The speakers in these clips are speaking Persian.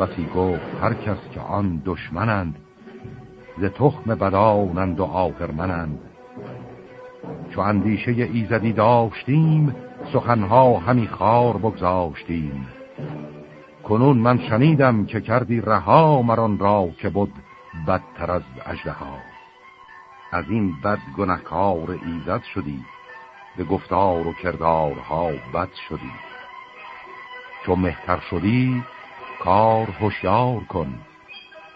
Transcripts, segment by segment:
بسی گفت هر کس که آن دشمنند ز تخم بدانند و آهرمنند. چو اندیشه ایزدی داشتیم سخنها همی خار بگذاشتیم. کنون من شنیدم که کردی رها مران را که بود بدتر از ها از این بد گنهکار ایزد شدی به گفتار و کردارها بد شدی. چو مهتر شدی کار هوشیار کن.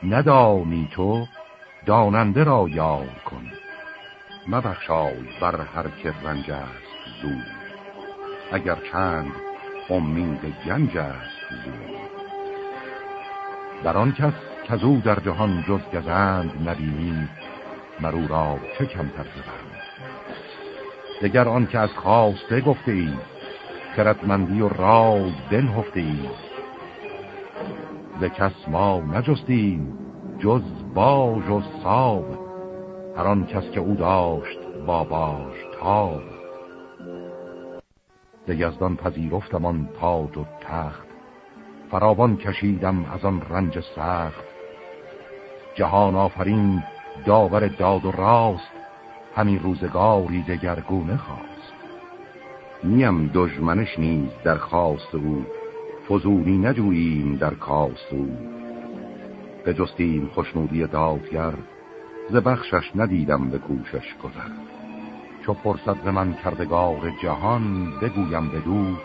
ندانی تو داننده را یار کن. مبخشای بر هر که رنج است زود اگر چند امید گنج است زود در آن کس که او در جهان جز گزند نبینی مرو را چه کمتر زبند. دگر آن که از خواسته گفته ای خردمندی و رای بنهفته ای. ز کس ما نجستیم جز باج و ساب هر آن کس که او داشت با باش تاب ز یزدان پذیرفتم آن تاج و تخت فراوان کشیدم از آن رنج سخت. جهان آفرین داور داد و راست همین روزگاری دگرگونه خواست. نیم دشمنش نیز در خواست او فزونی نجوییم در کاست او جستیم خوشنودی دادگر ز بخشش ندیدم به کوشش گذر. چو فرصت ز من کردگار جهان بگویم بدو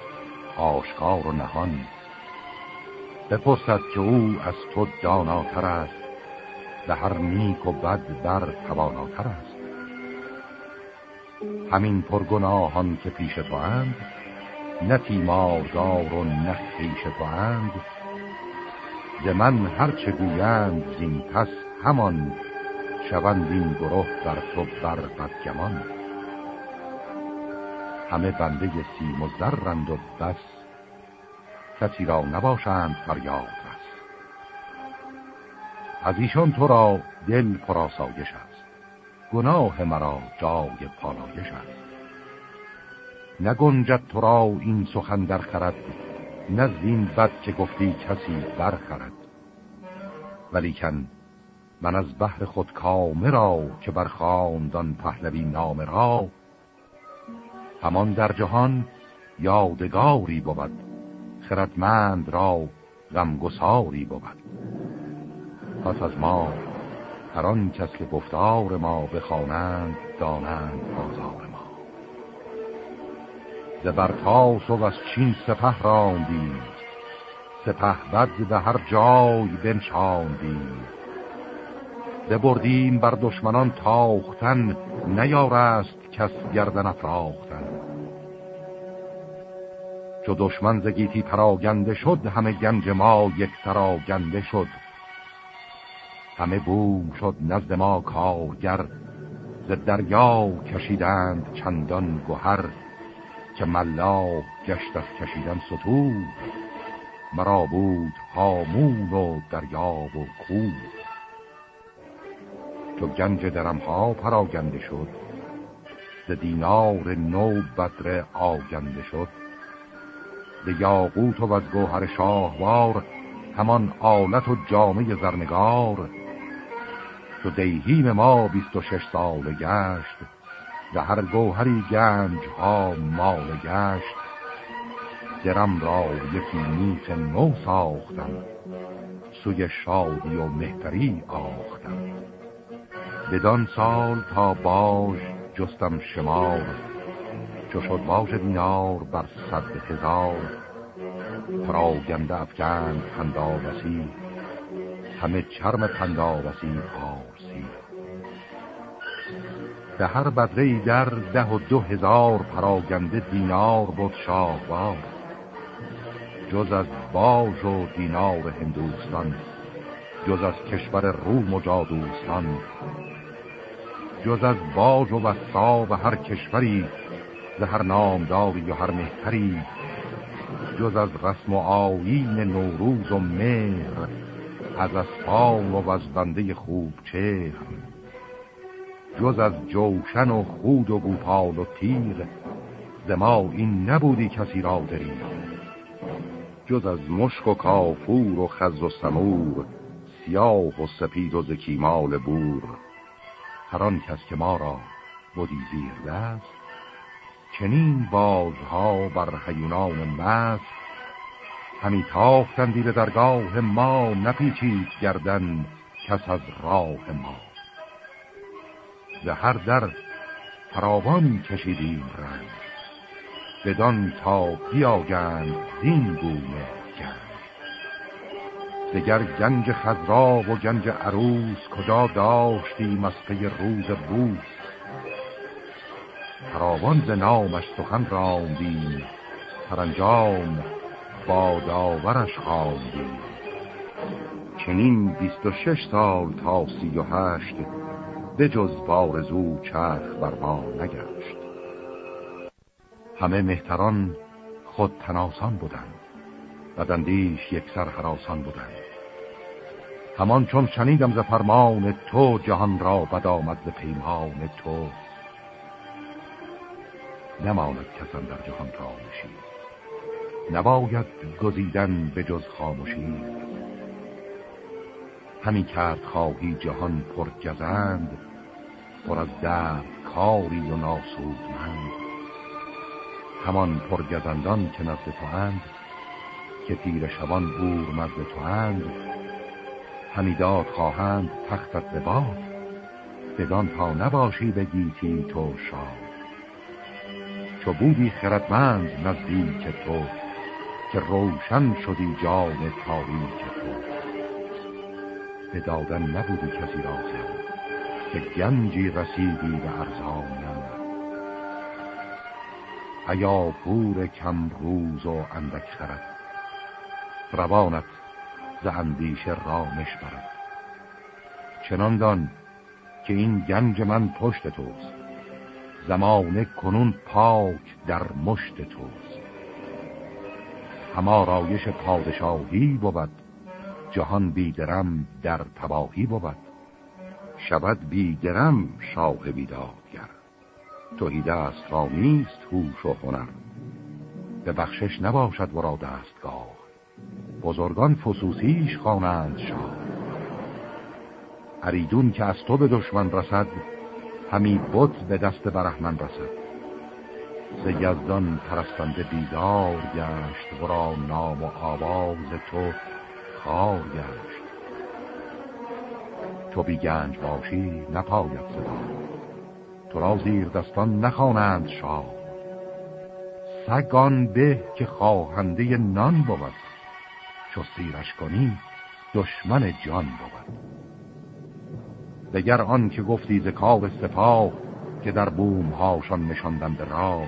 آشکار و نهان. بپرسد که او از تو داناتر است به هر نیک و بد بر تواناتر است. همین پرگناهان که پیش تو اند نه تیماردار و نه خیش تو اند ز من هرچه گویند زین پس همان شوند این گروه در تو بر بدگمان. همه بنده سیم و زرند و بس کسی را نباشند فریاد بس از ایشان تو را دل پراسایش است گناه مرا جای پالایش است. نگنجد تو را این سخن در خرد نه زین بد که گفتی کسی برخرد ولیکن من از بحر خود کامه را که بر خاندان پهلوی نام را همان در جهان یادگاری بود خردمند را غمگساری بود. پس از ما هر آن کس که گفتار ما بخوانند دانند بازار ز برتاس و از چین سپه راندیم سپه بد به هر جای بنشاندیم ببردیم بر دشمنان تاختن نیارست کس گردن افراختن. چو دشمن زگیتی پراگنده شد همه گنج ما یک سراگنده شد. همه بوم شد نزد ما کارگر ز دریا کشیدند چندان گوهر که ملا گشت از کشیدن ستود مرا بود هامون و دریا و کوه چو گنج درم ها پراگنده شد. ز دینار نو بدر آگنده شد. به یاقوت و از گوهر شاهوار همان آلت و جامعه زرنگار. چو دیهیم ما بیست و شش سال گشت. به هر گوهری گنج ها مال گشت درم را یکی نیت نو ساختم سوی شادی و مهتری آختم. بدان سال تا باش جستم شمار چو شد باش دینار بر صد هزار. پراگنده افگند پنداوسی همه چرم پنداوسی پارسی به هر بدره در ده و دو هزار پراگنده دینار بود شاهوار. جز از باج و دینار هندوستان جز از کشور روم و جادوستان جز از باج و وسا و هر کشوری ز هر نامداری و هر مهتری جز از رسم و آیین نوروز و مهر از اسفان و از بنده خوب چهر. جز از جوشن و خود و گوپال و تیر ز ما این نبودی کسی را داریم جز از مشک و کافور و خز و سمور سیاه و سپید و زکیمال بور. هر آن کس که ما را بودی زیر دست چنین بازها بر حیونان مست. همی تاختندی به درگاه ما نپیچید گردن کس از راه ما. به هر در فراوان کشیدیم رنگ. بدان تا بیاگند دین گونه گنج. دگر گنج خضرا و گنج عروس کجا داشتیم پی روز بوس؟ فراوان ز نامش سخن راندیم سرانجام باداورش خواندیم. چنین بیست و شش سال تا سی و هشت به جز بارزو چرخ بر ما نگشت. همه مهتران خود تناسان بودند بدندیش یک سر حراسان بودند. همان چون شنیدم ز فرمان تو جهان را بد آمد ز پیمان تو. نماند کسان در جهان خاموشی. نباید گزیدن به جز خاموشی. همین کرد خواهی جهان پر گزند پر از درد کاری و ناسودمند. همان پرگزندان که نزد تو اند که تیر شبان بور مزد تو اند همیداد خواهند تختت به باد بدان تا نباشی به گیتی تو شاد. چو بودی خردمند نزدیک تو که روشن شدی جان تاریک تو. به دادن نبودی کسی را که گنجی رسیدی به ارزانم ایا پور کم روز و اندک خرد روانت ز اندیشه رامش برد. چنان دان که این گنج من پشت توست زمانه کنون پاک در مشت توست. هما رایش پادشاهی بود جهان بیدرم در تباهی بود. شود بیدرم شاه بیدادگر. توهی دست را نیست هوش و هنر. به بخشش نباشد ورا دستگاه. بزرگان فسوسیش خوانند شاه. اریدون که از تو به دشمن رسد همی بت به دست برحمن رسد. ز یزدان پرستنده بیدار گشت ورا نام و آواز تو گشت تو بی گنج باشی نپاید صدا تو را زیر دستان نخوانند شاه. سگان به که خواهنده نان بود. چو سیرش کنی دشمن جان بود. دگر آن که گفتی ز کار سپاه که در بوم هاشان نشاندن به راه.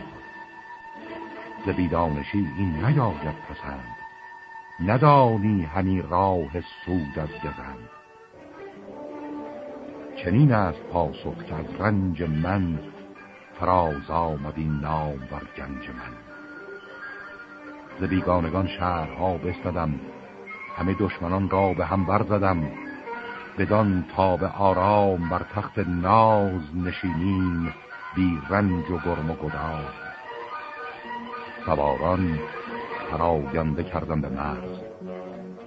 ز بیدانشی این نیاید پسند. ندانی همی راه سود از گزند. چنین است پاسخ از رنج من فراز آمد این نام بر گنج من. ز بیگانگان شهرها بستدم همه دشمنان را به هم برزدم بدان تا به آرام بر تخت ناز نشینیم بی رنج و گرم و گداز. سواران پراگنده کردن به مرز.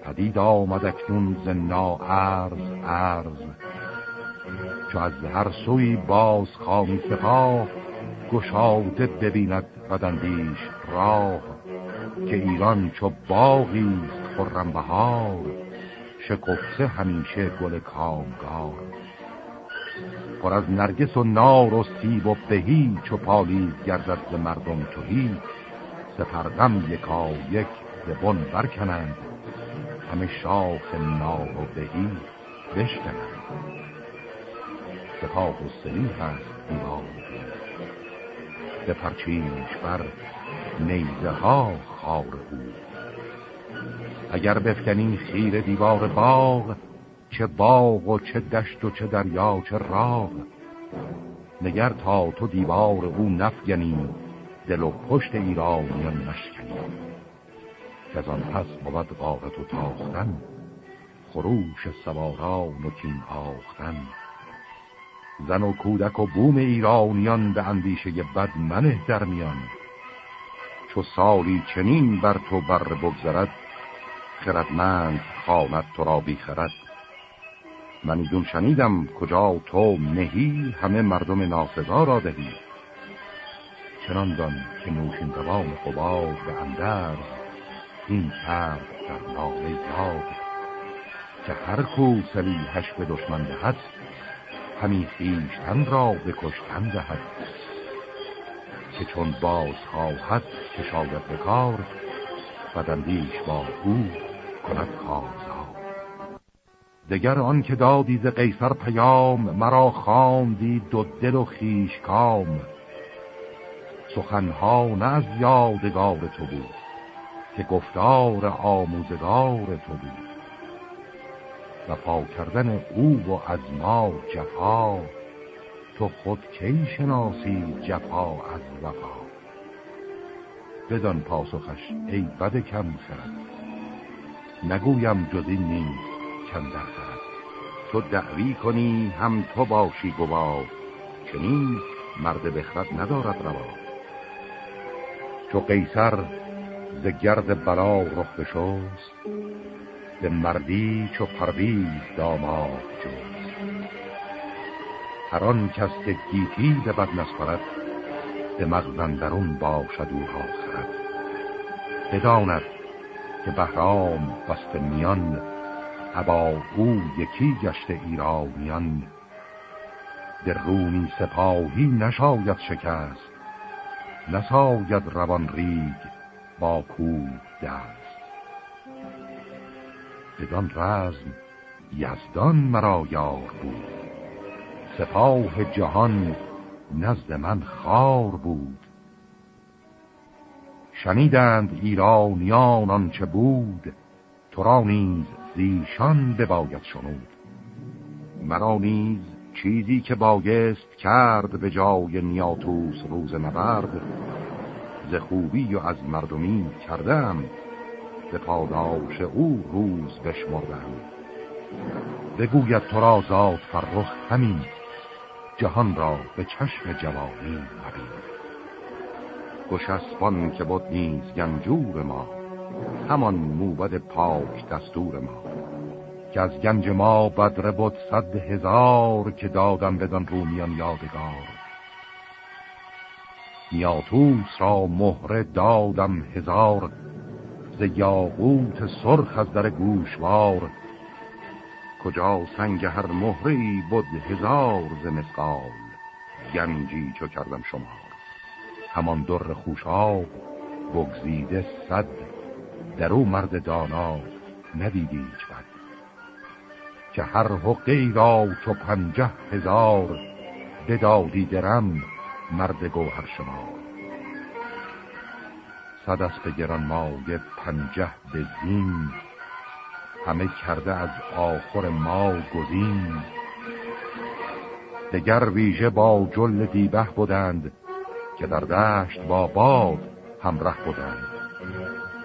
پدید آمد اکنون ز عرض عرض. چو از هر سوی باز خامی سپاه گشاده ببیند بدندیش راه. که ایران چو باغی خرم بهار شکفته همیشه گل کامگار. پر از نرگس و نار و سیب و بهی چو پالیز گردد ز مردم توهی سپرغم یکا یک زبون برکنند. همه شاخ نار و بهی بشکنند. سپاه و سلیح هست دیوار به پرچینش بر نیزه ها خار بود. اگر بفکنی خیر دیوار باغ چه باغ و چه دشت و چه دریا چه راغ. نگر تا تو دیوار او نفگنی دل و پشت ایرانیان نشکنی که از آن پس بود غارت و تاختن خروش سواران و کین آختن زن و کودک و بوم ایرانیان به اندیشه بد منه در میان. چو سالی چنین بر تو بر بگذرد خردمند خواند تو را بی خرد. من ایدون شنیدم کجا تو مهی همه مردم ناسزا را دهی. چنان دان که نوشین روان قباد به اندرز این کرد در نامه یاد. که هر کو سلیحش به دشمن دهد همی خیشتن را به کشتن دهد. که چون باز خواهد که شاید بکار بدندیش با او کند کارزار. دگر آن که دادی ز قیصر پیام مرا خواندی دو دل و خیش کام. سخنها نه از یادگار تو بود که گفتار آموزگار تو بود. و پا کردن او و از ما جفا تو خود کی شناسی جفا از وفا؟ بدان پاسخش ای بد کم خرد نگویم جز این نیز کم در خرد تو دعوی کنی هم تو باشی گواه چنین مرد بخرد ندارد روا. چو قیصر ز گرد بلا رخ بشست به مردی چو پرویز داماد جست. هر آن کس که گیتی به بد نسپرد به مغزندرون باشد او را خرد. بداند که بهرام بست میان ابا او یکی گشته ایرانیان. در رومی سپاهی نشاید شکست نساید روان ریگ با کوه دست. بدان رزم یزدان مرا یار بود. سپاه جهان نزد من خار بود. شنیدند ایرانیان آنچه بود تو را نیز زیشان بباید شنود. مرا نیز چیزی که بایست کرد به جای نیاتوس روز نبرد ز خوبی و از مردمی کردم به پاداش او روز بشمردم. بگوید تو را زاد فرخ همین جهان را به چشم جوانی مبین. گشسبان که بود نیز گنجور ما همان موبد پاک دستور ما. که از گنج ما بدره بود صد هزار که دادم بدان رومیان یادگار. نیاتوس را مهره دادم هزار ز یاقوت سرخ از در گوشوار. کجا سنگ هر مهره بود هزار ز مسقال گنجی چو کردم شما همان در خوشاب بگزیده صد در او مرد دانا ندیدی بد. که هر حقی را چو پنجه هزار بدادی درم مرد گوهر شما. صد اسب گران مایه پنجه به زین همه کرده از آخر ما گزین. دگر ویژه با جل دیبه بودند که در دشت با باد همراه بودند.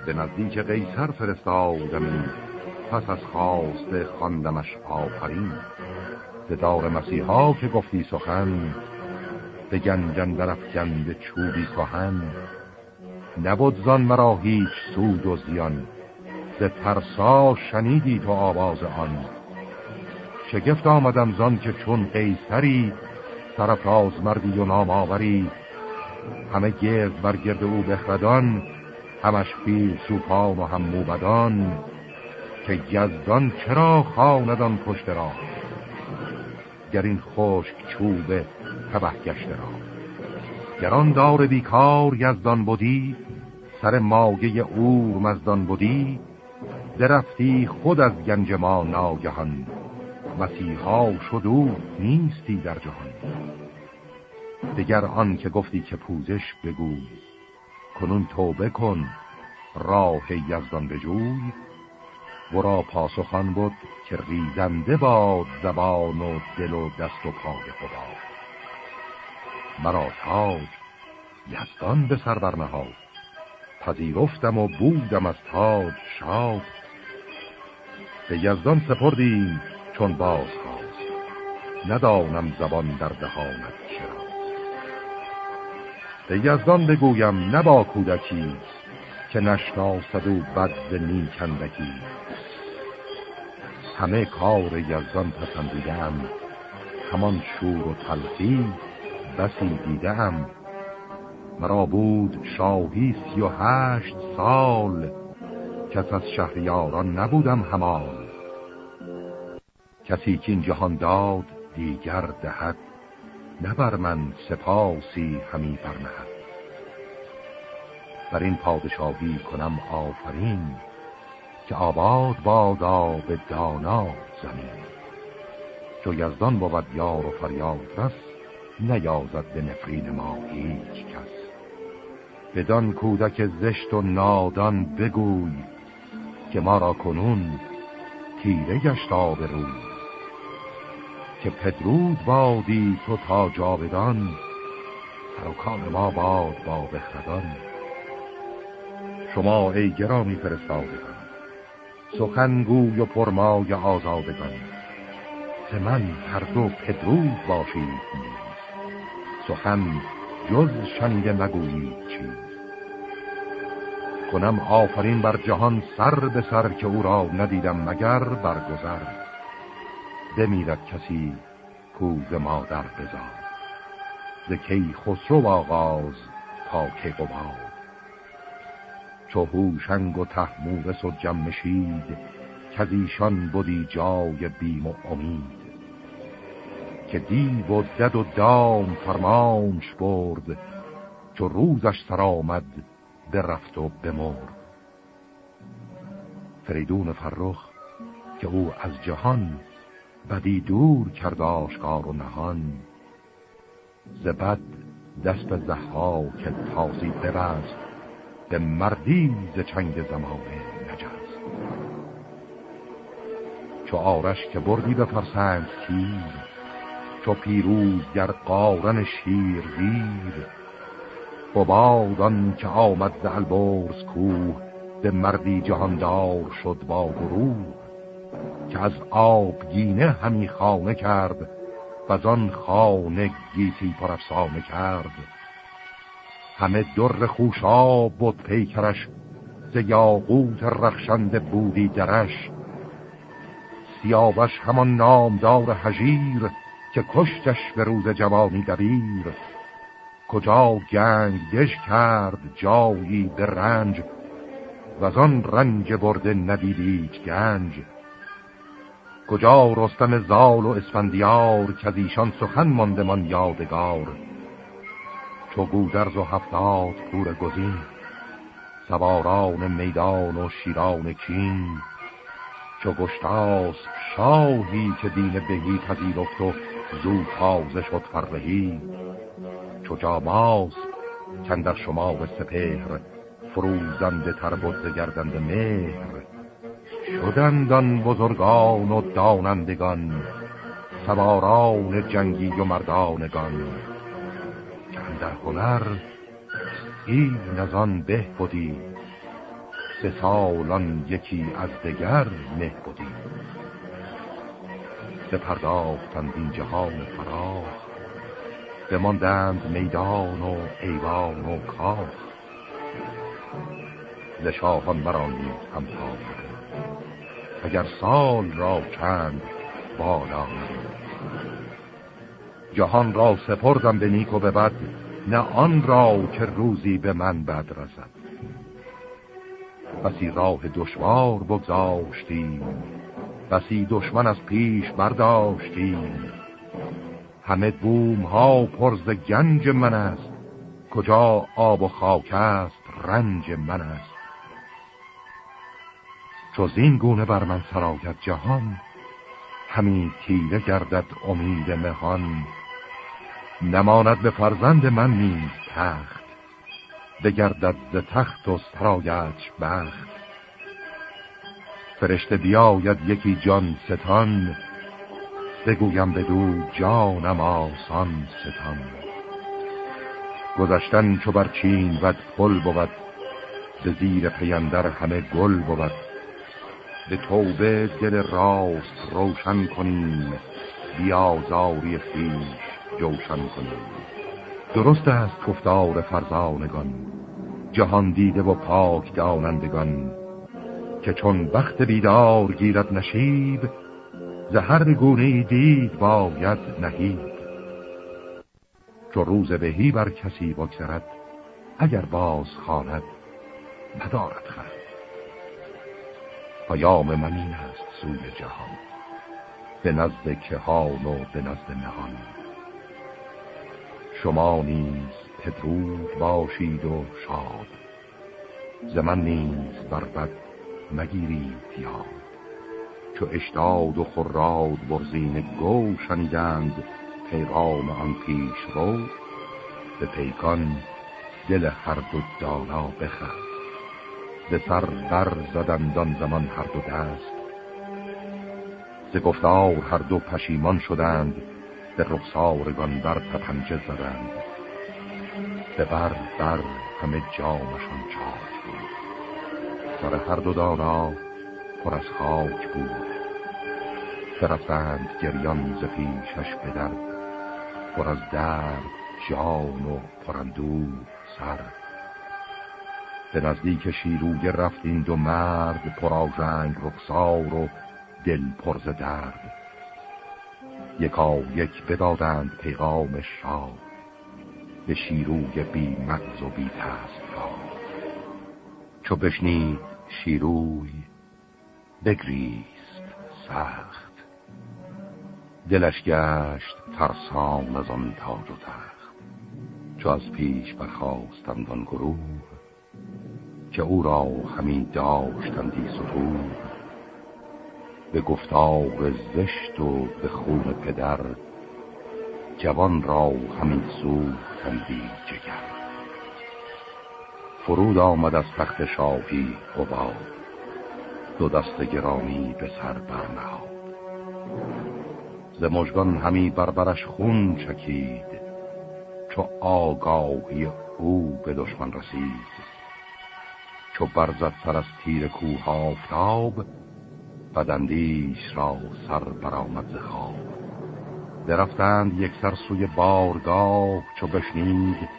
به نزدیک قیصر فرستادمی. پس از خواست خواندمش آفرین. به دار مسیحا که گفتی سخن به گنجن افگند چوبی کهن. نبود زان مرا هیچ سود و زیان ز ترسا شنیدی تو آواز آن. شگفت آمدم زان که چون قیصری سرفراز مردی و نام آوری. همه گرد بر گرد او بخردان همش پیل سوپان و هم موبدان. که یزدان چرا خاندان پشت را؟ گر این خشک چوب تبه گشته را. گران دار بیکار یزدان بودی سر ماگه اور مزدان بودی درفتی خود از گنج ما ناگهان. مسیحا شد او نیستی در جهان. دگر آن که گفتی که پوزش بگوی کنون توبه کن راه یزدان بجوی. ورا پاسخان بود که ریزنده باد زبان و دل و دست و پای خدا. مرا تاج یزدان به سر برنهاد. پذیرفتم و بودم از تاج شاد. به یزدان سپردیم چون باز خواست. ندانم زبان در دهانت چرا. به یزدان بگویم نبا کودکی که نشناسد و بد نیکندگی همه کار یزدان پسندیدم. همان شور و تلخی بسی دیدم. مرا بود شاهی سی و هشت سال. کس از شهریاران نبودم همان. کسی که این جهان داد دیگر دهد نه بر من سپاسی همی برنهد. بر این پادشاهی کنم آفرین. که آباد بادا به دانا زمین. چو یزدان بود یار و فریاد رس نیازد به نفرین ما هیچ کس. بدان کودک زشت و نادان بگوی که ما را کنون تیره گشت آب روی. که پدرود بادی تو تا جاودان سرکان ما باد با بخردان. شما ای گرامی فرستادگان سخنگوی و پرمای آزادگان. ز من هر دو پدرود باشید سخن جز شنیده مگویید چیز. کنم آفرین بر جهان سر به سر که او را ندیدم مگر برگذر بمیرد کسی کوز مادر بزار. ز کی خسرو آغاز تا که چو هوشنگ و تحمورس و جمشید که ایشان بودی جای بیم و امید. که دیو و دد و دام فرمانش برد چو روزش سر آمد برفت و بمرد. فریدون فرخ که او از جهان بدی دور کرد آشکار و نهان زبد دست که تازی ببست به مردی ز چنگ زمانه نجست. چو آرش که بردی به فرسنگ تیر چو پیروز گر قارن شیر گیر ببادان که آمد ز البرز کوه به مردی جهاندار شد با گروه که از آبگینه همی خانه کرد و آن خانه گیتی پر کرد. همه در خوشاب بود پیکرش ز یاقوت رخشنده بودی درش. سیاوش همان نامدار هژیر که کشتش به روز جوانی دبیر. کجا گنگ دش کرد جایی به رنج و آن رنج برده ندیدیچ گنج. کجا رستم زال و اسفندیار که از ایشان سخن ماندمان یادگار. چو گودرز و هفتاد پور گزین سواران میدان و شیران کین. چو گشتاس شاهی که دین بهی پذیرفت و زود تازه شد فرهی. چو جاماس کندر شما و سپهر فروزنده تر بود گردنده مهر. شدندان بزرگان و دانندگان سواران جنگی و مردانگان. در هنر این از آن به بودی سه سالان یکی از دگر نه بودی پرداختند این جهان فراخ بماندند میدان و ایوان و کاخ. ز شاهان همتا اگر سال را چند بالا جهان را سپردم به نیک و به بد. نه آن را که روزی به من بد رسد بسی راه دشوار بگذاشتیم بسی دشمن از پیش برداشتیم. همه بوم ها پرز گنج من است کجا آب و خاک است رنج من است. چو این گونه بر من سراید جهان همین تیره گردد امید مهان. نماند به فرزند من نیز تخت. بگردد ز تخت و سرایش بخت. فرشته بیاید یکی جان ستان بگویم بدو جانم آسان ستان. گذشتن چو بر چین ود پل بود به زیر پیندر همه گل بود. به توبه دل راست روشن کنیم بیازاری خیش جوشن کنیم. درست است گفتار فرزانگان جهان دیده و پاک دانندگان که چون وقت بیدار گیرد نشیب زهر گونه دید باید نهید چو روز بهی بر کسی بگذرد اگر باز خواند ندارد خرد. پیام من این است سوی جهان به نزد کهان و به نزد نهان. شما نیز پدرود باشید و شاد. زمن نیز بر بد مگیرید یاد. چو اشتاد و خراد برزین گو شنیدند پیغام آن پیش رو. به پیکان دل هر دو دانا بخرد به سر در زدندان زمان هر دو دست. ز گفتار هر دو پشیمان شدند. به رخسارگان بر پپنجه زدند. به بر بر همه جامشان چاک بود. سر هر دو دانا پر از خاک بود. برفتند گریان ز پیشش بدر پر از درد جان و پرندو سر. به نزدیک شیروی رفت این دو مرد پرآژنگ رخسار و دل پرز درد. یکا یک بدادند پیغام شاه به شیروی بی مغز و بی تستگاه چو بشنید شیروی بگریست سخت. دلش گشت ترسان از آن تاج و تخت. چو از پیش برخواستند آن گروه که او را همی داشتندی ستور. به گفتار زشت و به خون پدر جوان را همی سوختندی جگر. فرود آمد از تخت شاهی قباد دو دست گرامی به سر برنهاد. ز مژگان همی بربرش خون چکید چو آگاهی او به دشمن رسید. چو برزد سر از تیر کوه آفتاب بدندیش را سر برآمد ز خواب. درفتند یک سر سوی بارگاه چو بشنید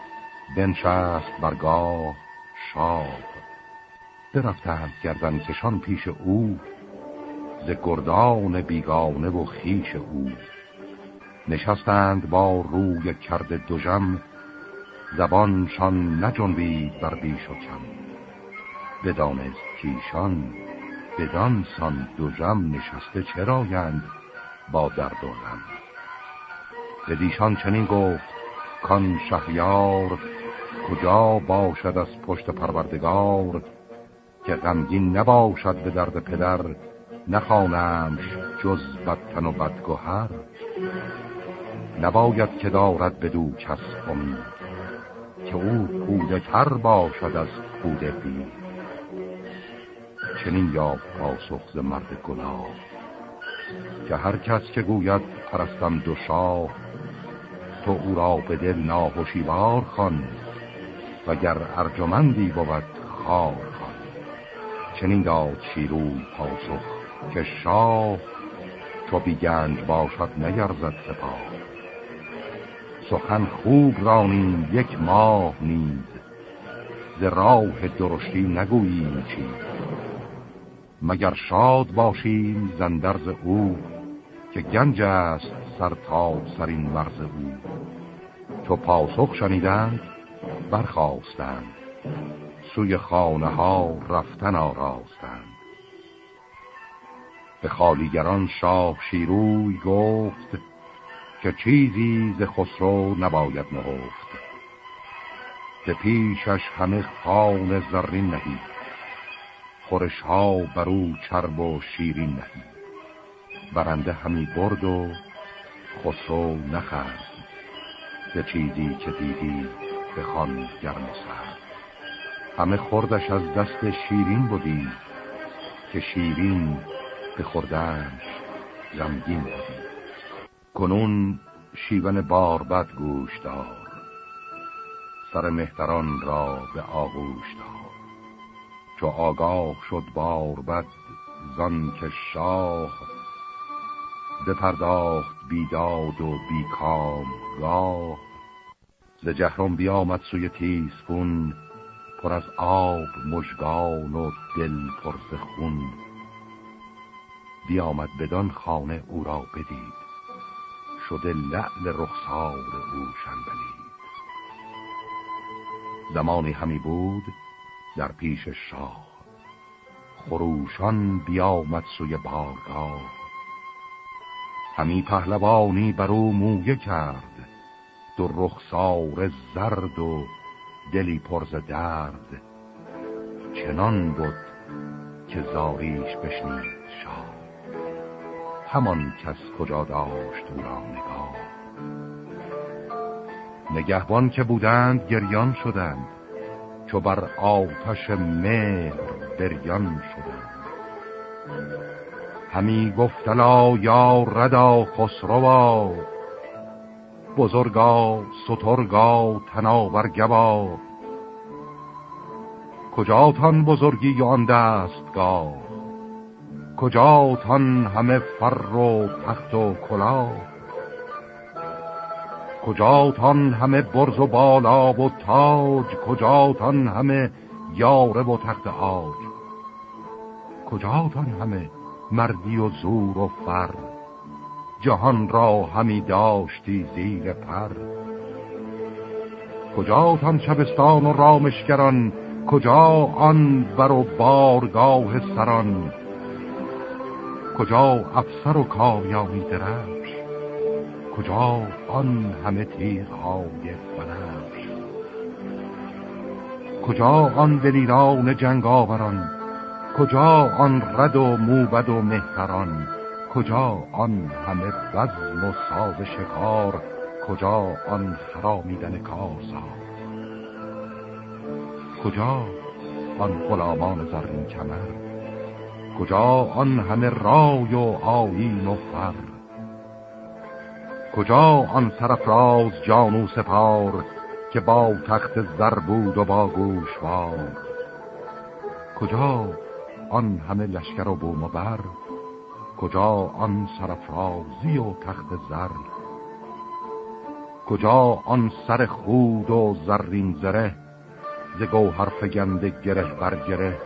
بنشست برگاه شاب درفتند گردن کشان پیش او ز گردان بیگانه و خیش او. نشستند با روی کرده دوژم زبانشان نجنبید بر بیش و کم. بدانست کیشان بدان سان دوژم نشسته چرایند با درد و غم؟ به دیشان چنین گفت کان شهریار کجا باشد از پشت پروردگار که غمگین نباشد به درد پدر نخوانمش جز بدتن و بدگوهر نباید که دارد به دو کس امید که او کوده تر باشد از کوده بی چنین یا پاسخ ز مرد گناه که هر کس که گوید پرستم دو شاه تو او را به دل ناهوشیوار خان وگر ارجمندی بود خار خان چنین داد شیروی پاسخ که شاه چو بیگنج باشد نیرزد سپاه. سخن خوب رانیم یک ماه نیز ز راه درشتی نگوییم چیز. مگر شاد باشیم زندرز او که گنج است سر تا سرین ورز او. چو پاسخ شنیدند برخواستند سوی خانه ها رفتن آراستند. به خالیگران شاه شیروی گفت که چیزی ز خسرو نباید نهفت که پیشش همه خان زرین نهید. خورش ها بر او چرب و شیرین نهی برنده همی برد و خسرو نخرد به چیزی که دیدی به خان گرم و سرد. همه خوردش از دست شیرین بودی که شیرین به خوردنش غمگین بودی کنون شیون باربد گوش دار سر مهتران را به آغوش دار. چو آگاه شد بار بد زن که شاه بپرداخت بیداد و بیکام گاه ز جهرم بیامد سوی تیسپون پر از آب مژگان و دل پرس خون. بیامد بدان خانه او را بدید شده لعل رخسار او شنبلید. زمانی همی بود در پیش شاه. خروشان بیامد سوی بارگاه. همی پهلوانی بر او مویه کرد. دو رخسار زرد و دلی پرز درد. چنان بود که زاریش بشنید شاه. همان کس کجا داشت او را نگاه. نگهبان که بودند گریان شدند. چو بر آتش مهر بریان شدند همی گفتلا یا ردا خسروا بزرگا سترگا تناور گوا. کجاتان بزرگی آن دستگاه؟ کجاتان همه فر و تخت و کلاه؟ کجاتان همه برز و بالا و تاج؟ کجاتان همه یاره و تخت آج کجاتان همه مردی و زور و فر؟ جهان را همی داشتی زیر پر؟ کجاتان شبستان و رامشگران؟ کجا آن بر و بارگاه سران؟ کجا افسر و کامیانی درفش کجا آن همه تیغ های کجا آن دلیران جنگاوران؟ کجا آن رد و موبد و مهتران؟ کجا آن همه بزم و ساز شکار؟ کجا آن خرامیدن کارزار کجا آن غلامان زرین کمر؟ کجا آن همه رای و آیین و فر؟ کجا آن سرفراز جانو سپار که با تخت زر بود و با گوشوار؟ کجا آن همه لشکر و بوم و بر؟ کجا آن سرفرازی و تخت زر؟ کجا آن سر خود و زرین زره ز گوهر فگنده گره بر گره؟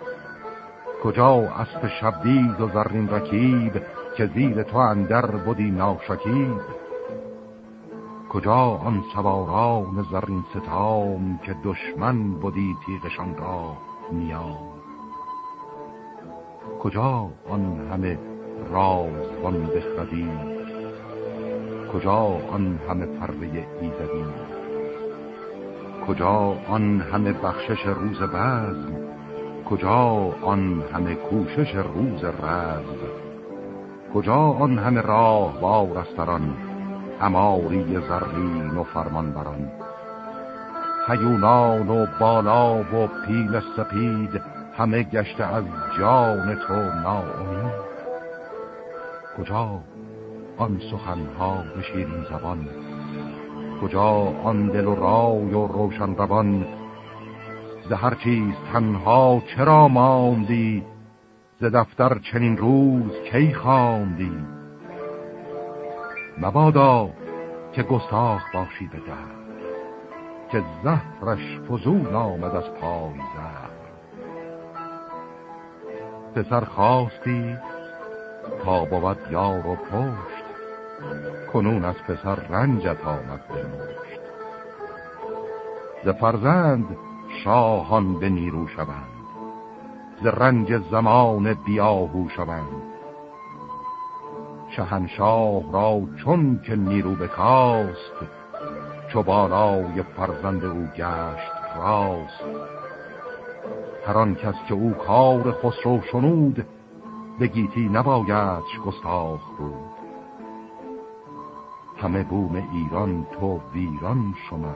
کجا اسب شبدیز و زرین رکیب که زیر تو اندر بودی ناشکیب؟ کجا آن سواران زرین ستام که دشمن بودی تیغشان را نیام؟ کجا آن همه رازوان بخردی؟ کجا آن همه پرده ایزدی؟ کجا آن همه بخشش روز بزم؟ کجا آن همه کوشش روز رز کجا آن همه راه وارستران اماری زرین و فرمان بران هیونان و بالا و پیل سپید همه گشته از جان تو ناامید. کجا آن سخنها به شیرین زبان؟ کجا آن دل و رای و روشن روان؟ ز هر چیز تنها چرا ماندی؟ ز دفتر چنین روز کی خواندی؟ مبادا که گستاخ باشی به در که زهرش فزون آمد از پای زهر پسر خواستی تا بود یار و پشت کنون از پسر رنجت آمد به مشت. ز فرزند شاهان به نیرو شوند ز رنج زمان بیاهو شوند. شهنشاه را چون که نیرو بکاست چو بالای فرزند او گشت راست. هر کس که او کار خسرو شنود به گیتی نبایدش گستاخ بود. همه بوم ایران تو ویران شمر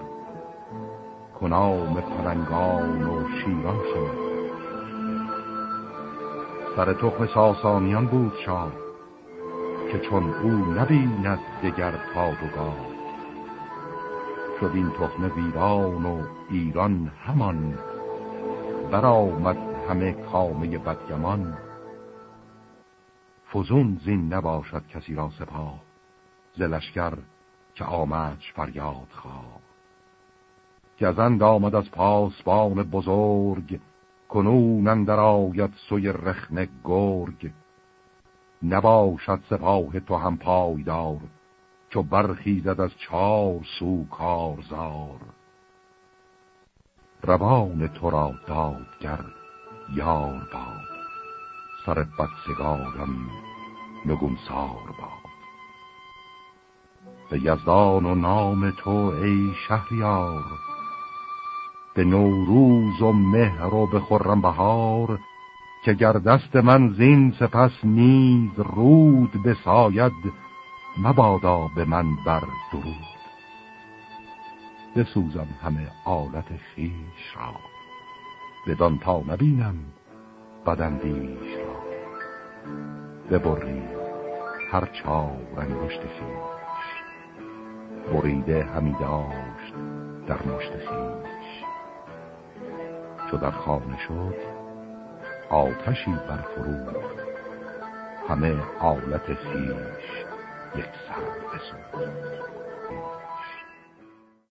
کنام پلنگان و شیران شمر. سر تخم ساسانیان بود شاه. که چون او نبیند دگر پادوگاه شد این تخم ویران و ایران همان برآمد همه کامه بدگمان. فزون زین نباشد کسی را سپاه زلشگر که آمدش فریاد خواه. گزند آمد از پاسبان بزرگ کنون اندر آید سوی رخن گرگ. نباشد سپاه تو هم پایدار چو برخیزد از چار سو کارزار. روان تو را دادگر یار باد سر بدسگارم نگونسار باد. به یزدان و نام تو ای شهریار به نوروز و مهر و به خرم بهار که گر دست من زین سپس نیز رود بساید مبادا به من بر درود. بسوزم همه آلت خیش را بدان تا نبینم بدندیش را. ببری هر چار انگشت خیش بریده همی داشت در مشت خیش. چو در خانه شد آتشی برفروخت همه آلت خیش یک سر بسود